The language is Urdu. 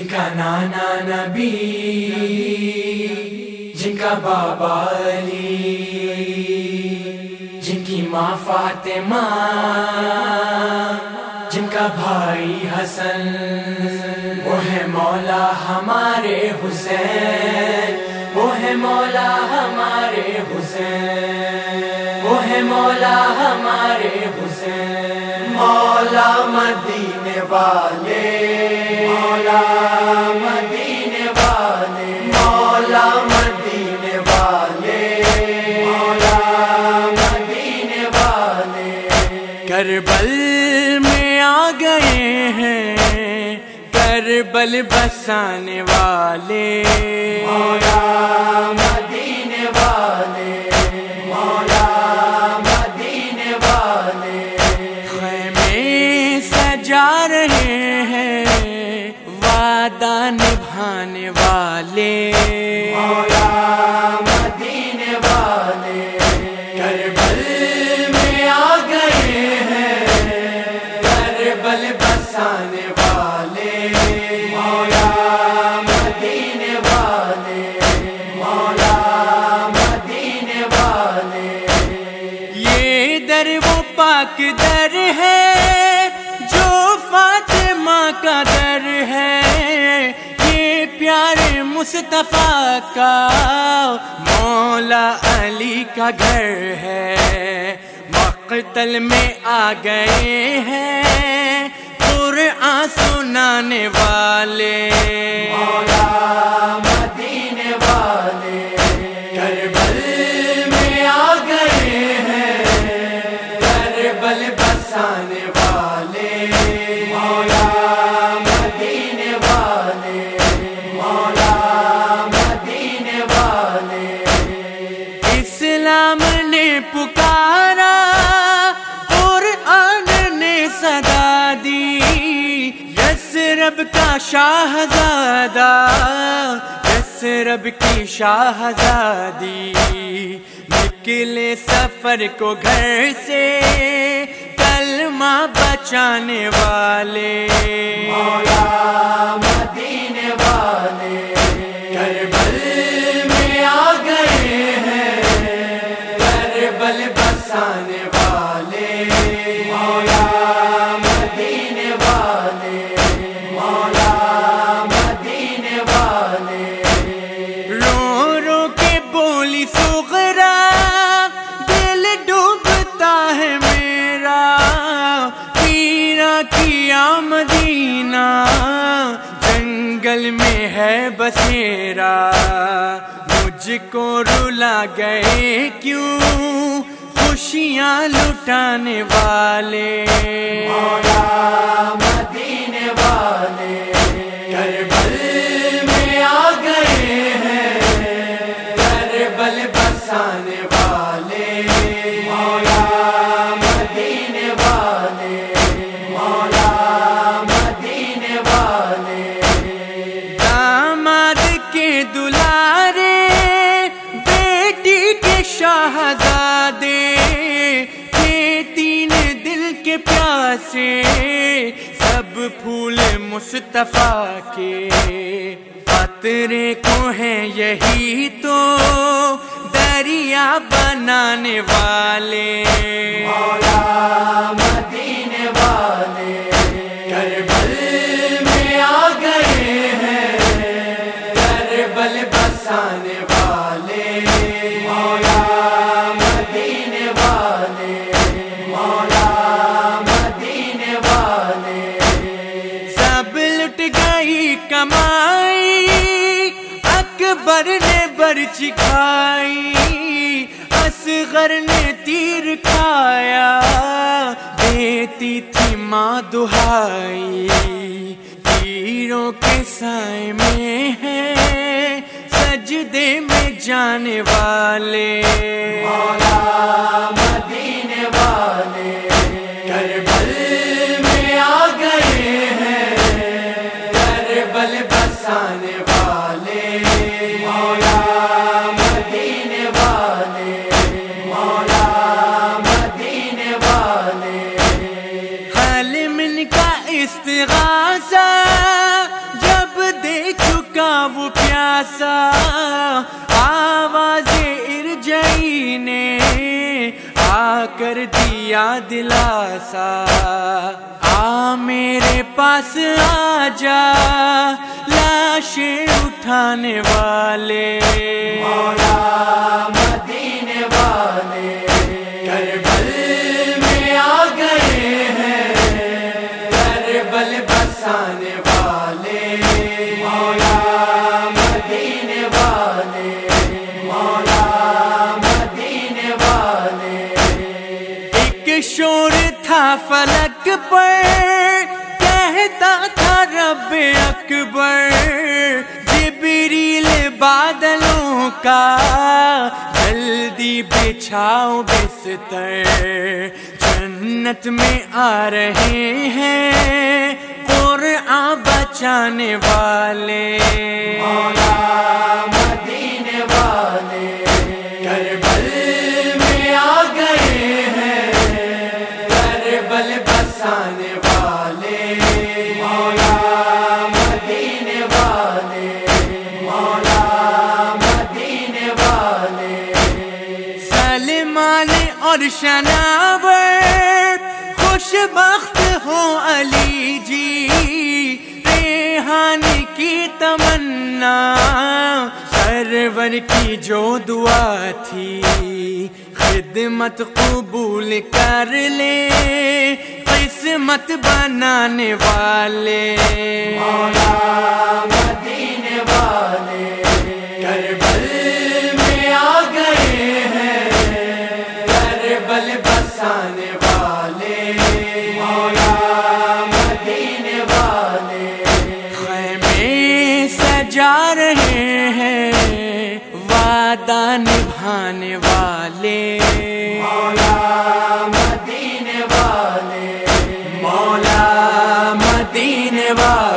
جن کا نانا نبی جن کا بابا علی جن کی ماں فاطمہ جن کا بھائی حسن، وہ ہے مولا ہمارے حسین، وہ ہے مولا ہمارے حسین، وہ ہے مولا ہمارے حسین، مولا مدینے والے۔ گئے ہیں کربل بسانے والے۔ مولا مدینے والے مولا مدینے والے۔ خیمے سجا رہے ہیں وعدہ نبھانے والے۔ وہ پاک در ہے، جو فاطمہ کا در ہے۔ یہ پیارے مصطفیٰ کا، مولا علی کا گھر ہے۔ مقتل میں آ گئے ہیں، قرآن سنانے والے۔ اسلام نے پکارا قرآن نے صدا دی۔ یسرب کا شاہزادہ، یسرب کی شاہزادی۔ نکلے سفر کو گھر سے، کلمہ بچانے والے۔ مولا مدینے والے۔ بولی دل ڈوبتا ہے میرا پیرا کیا مدینہ، جنگل میں ہے بسیرا مجھ کو رلا گئے کیوں؟ خوشیاں لٹانے والے۔ مولا مدینے والے۔ مصطفیٰ کے قطرے کو ہیں یہی تو دریا بنانے والے؟ مولا مدینے والے کربل کمائی اکبر نے برچ کھائی اصغر نے تیر کھایا دیتی تھی ماں دہائی۔ تیروں کے سائے میں ہے سجدے میں جانے والے۔ مولا مدینے والے۔ حل من کا استغاثہ جب وہ پیاسا، آواز ارجئی نے آ کر دیا دلاسا۔ آ میرے پاس آ جا لاش اٹھانے والے۔ مولا مدینے والے۔ فلک پر کہتا تھا رب اکبر، جبریل بادلوں کا جلدی بچھاؤ بستر۔ جنت میں آ رہے ہیں قرآن بچانے والے۔ مولا اور شناور خوش بخت ہو علی جی ریحان کی تمنا، سرور کی جو دعا تھی، خدمت قبول کر لے، قسمت بنانے والے۔ مولا سجا رہے ہیں وعدہ نبھانے والے۔ مولا مدینے والے۔ مولا مدینے والے۔